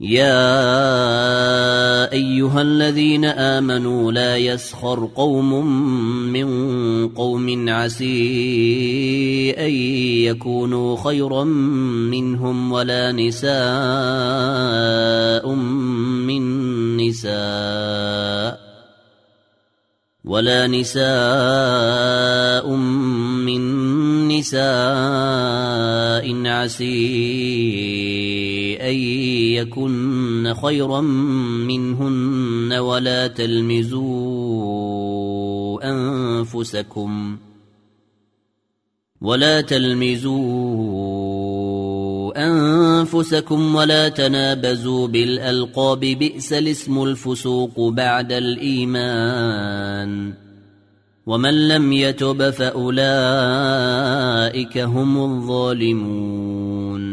يا ايها الذين امنوا لا يسخر قوم من قوم عسي ان يكونوا خيرا منهم ولا نساء من نساء ولا نساء من نساء عسي أن يكن خيرا منهن ولا تلمزوا أنفسكم ولا تلمزوا أنفسكم ولا تنابزوا بالألقاب بئس الاسم الفسوق بعد الإيمان. ومن لم يتب فأولئك هم الظالمون.